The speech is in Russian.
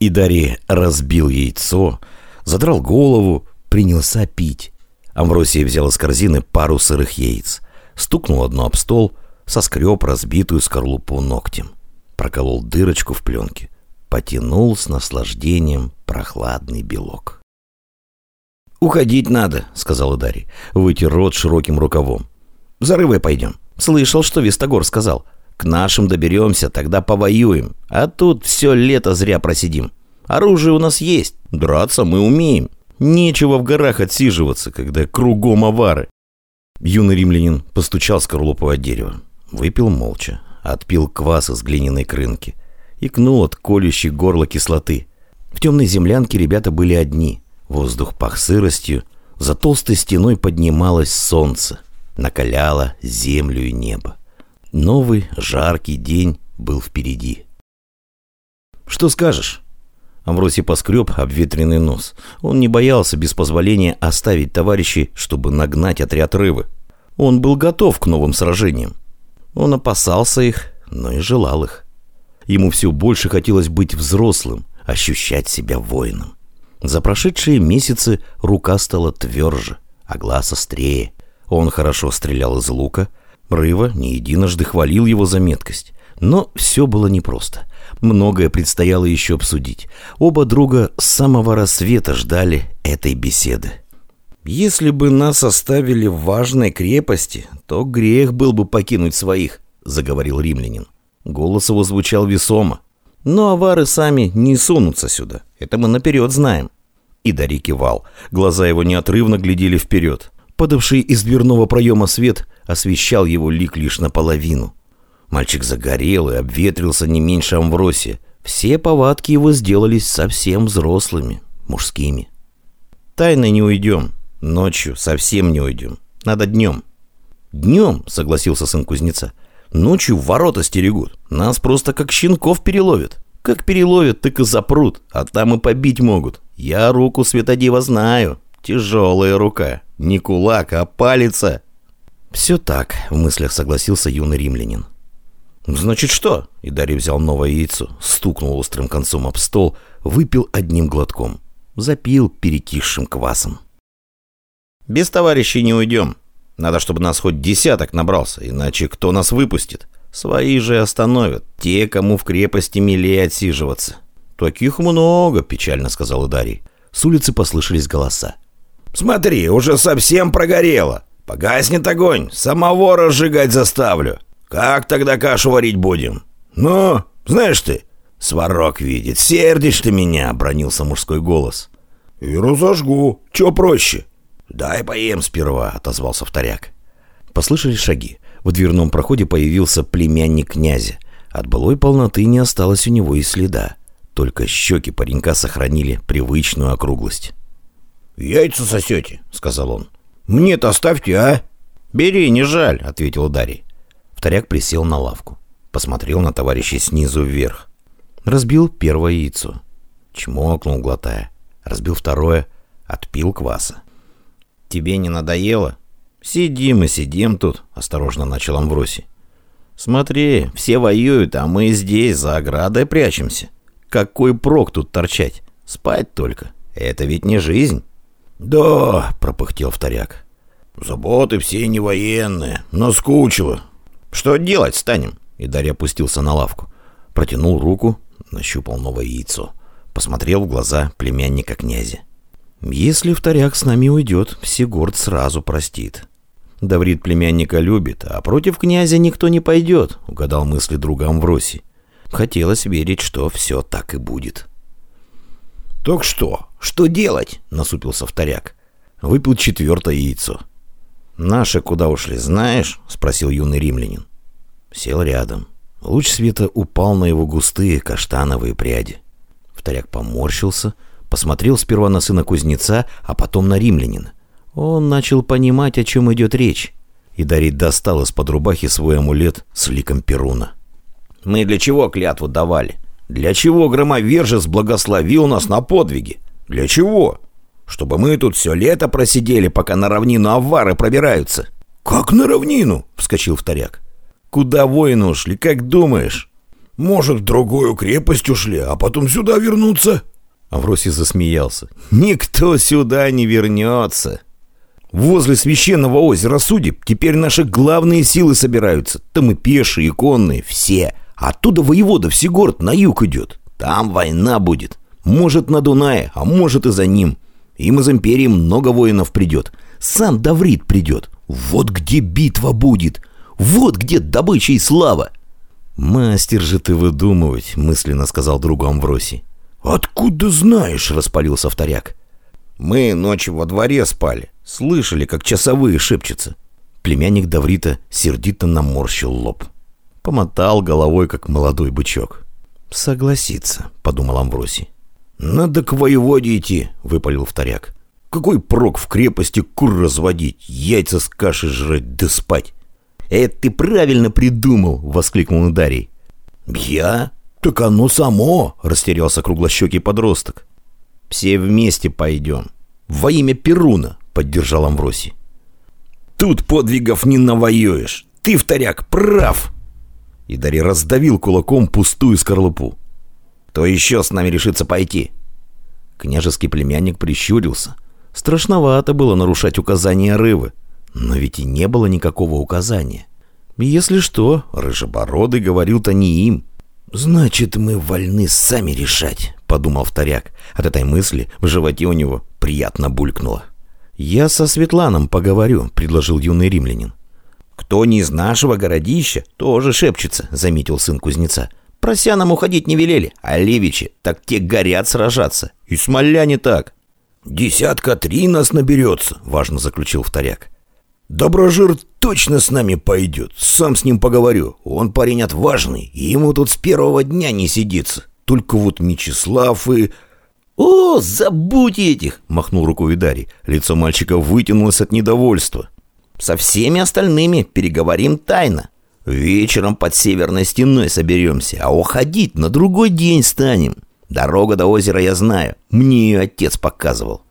И Дарий разбил яйцо, задрал голову, принялся пить. Амвросий взял из корзины пару сырых яиц, стукнул одно об стол, соскреб разбитую скорлупу ногтем, проколол дырочку в пленке, потянул с наслаждением прохладный белок. «Уходить надо», — сказал Дарий, вытер рот широким рукавом. «За рыбой пойдем. Слышал, что Вестогор сказал. К нашим доберемся, тогда повоюем. А тут все лето зря просидим. Оружие у нас есть, драться мы умеем. Нечего в горах отсиживаться, когда кругом авары». Юный римлянин постучал скорлупу дерева. Выпил молча, отпил квас из глиняной крынки. Икнул от колющей горла кислоты. В темной землянке ребята были одни. Воздух пах сыростью. За толстой стеной поднималось солнце. Накаляло землю и небо. Новый жаркий день был впереди. «Что скажешь?» Амвросий поскреб обветренный нос. Он не боялся без позволения оставить товарищей, чтобы нагнать отряд рыбы. Он был готов к новым сражениям. Он опасался их, но и желал их. Ему все больше хотелось быть взрослым, ощущать себя воином. За прошедшие месяцы рука стала тверже, а глаз острее. Он хорошо стрелял из лука. Рыва не единожды хвалил его за меткость. Но все было непросто. Многое предстояло еще обсудить. Оба друга с самого рассвета ждали этой беседы. «Если бы нас оставили в важной крепости, то грех был бы покинуть своих», — заговорил римлянин. Голос его звучал весомо. «Но авары сами не сунутся сюда. Это мы наперед знаем». И Дари кивал. Глаза его неотрывно глядели вперед. Падавший из дверного проема свет освещал его лик лишь наполовину. Мальчик загорел и обветрился не меньше Амвросия. Все повадки его сделались совсем взрослыми, мужскими. «Тайно не уйдем. Ночью совсем не уйдем. Надо днем». «Днем», — согласился сын кузнеца. «Ночью ворота стерегут. Нас просто как щенков переловят. Как переловят, так и запрут, а там и побить могут. Я руку Светодева знаю. Тяжелая рука. Не кулак, а палица». «Все так», — в мыслях согласился юный римлянин. «Значит что?» И Дарья взял новое яйцо, стукнул острым концом об стол, выпил одним глотком. Запил перекисшим квасом. «Без товарищей не уйдем. Надо, чтобы нас хоть десяток набрался, иначе кто нас выпустит? Свои же остановят, те, кому в крепости милее отсиживаться». «Таких много», — печально сказал Дарий. С улицы послышались голоса. «Смотри, уже совсем прогорело. Погаснет огонь, самого разжигать заставлю». Как тогда кашу варить будем? Ну, знаешь ты, сварок видит, сердишь ты меня, бронился мужской голос. И разожгу, чё проще? Дай поем сперва, отозвался вторяк. Послышались шаги. В дверном проходе появился племянник князя. От былой полноты не осталось у него и следа. Только щеки паренька сохранили привычную округлость. «Яйца сосете», — сказал он. «Мне-то оставьте, а?» «Бери, не жаль», — ответил Дарий. Вторяк присел на лавку. Посмотрел на товарища снизу вверх. Разбил первое яйцо. Чмокнул, глотая. Разбил второе. Отпил кваса. «Тебе не надоело?» «Сидим и сидим тут», — осторожно начал Амвросий. «Смотри, все воюют, а мы здесь, за оградой прячемся. Какой прок тут торчать? Спать только. Это ведь не жизнь». «Да», — пропыхтел вторяк. «Заботы все не военные, но скучило. «Что делать станем?» И Дарья опустился на лавку. Протянул руку, нащупал новое яйцо. Посмотрел в глаза племянника князя. «Если вторяк с нами уйдет, Всегорд сразу простит». Даврит племянника любит, а против князя никто не пойдет, угадал мысли друга Амвросий. Хотелось верить, что все так и будет. «Так что? Что делать?» — насупился вторяк. Выпил четвертое яйцо. «Наши куда ушли, знаешь?» — спросил юный римлянин. Сел рядом. Луч света упал на его густые каштановые пряди. Вторяк поморщился, посмотрел сперва на сына кузнеца, а потом на римлянина. Он начал понимать, о чем идет речь. И Дарий достал из-под рубахи свой амулет с ликом Перуна. «Мы для чего клятву давали? Для чего громовержец благословил нас на подвиги? Для чего?» чтобы мы тут все лето просидели, пока на равнину авары пробираются». «Как на равнину?» — вскочил вторяк. «Куда воины ушли, как думаешь?» Может, в другую крепость ушли, а потом сюда вернуться?» Авросий засмеялся. «Никто сюда не вернется!» Возле священного озера Судеб теперь наши главные силы собираются. Там и пешие, и конные, все. Оттуда воевода Всегород на юг идет. Там война будет. Может, на Дунае, а может и за ним. Им из империи много воинов придет. Сам Даврит придет. Вот где битва будет. Вот где добыча и слава. «Мастер же ты выдумывать», — мысленно сказал другу Амвросий. «Откуда знаешь?» — распалился вторяк. «Мы ночью во дворе спали. Слышали, как часовые шепчутся». Племянник Даврита сердито наморщил лоб. Помотал головой, как молодой бычок. «Согласиться», — подумал Амвросий. «Надо к воеводе идти», — выпалил вторяк. «Какой прок в крепости кур разводить, яйца с кашей жрать да спать?» «Это ты правильно придумал!» — воскликнул Дарий. «Я? Так оно само!» — растерялся круглощекий подросток. «Все вместе пойдем. Во имя Перуна!» — поддержал Амвросий. «Тут подвигов не навоюешь. Ты, вторяк, прав!» И Дарий раздавил кулаком пустую скорлупу. «Кто еще с нами решится пойти?» Княжеский племянник прищурился. Страшновато было нарушать указания Рывы. Но ведь и не было никакого указания. Если что, Рыжебородый говорил-то не им. «Значит, мы вольны сами решать», — подумал вторяк. От этой мысли в животе у него приятно булькнуло. «Я со Светланом поговорю», — предложил юный римлянин. «Кто не из нашего городища, тоже шепчется», — заметил сын кузнеца. «Просянам уходить не велели, а левичи, так те горят сражаться. И смоляне так». «Десятка три нас наберется», — важно заключил вторяк. Доброжир точно с нами пойдет. Сам с ним поговорю. Он парень отважный, и ему тут с первого дня не сидится. Только вот Мечислав и... «О, забудь этих!» — махнул рукой Дарий. Лицо мальчика вытянулось от недовольства. «Со всеми остальными переговорим тайно. Вечером под северной стеной соберемся, а уходить на другой день станем. Дорога до озера я знаю, мне ее отец показывал».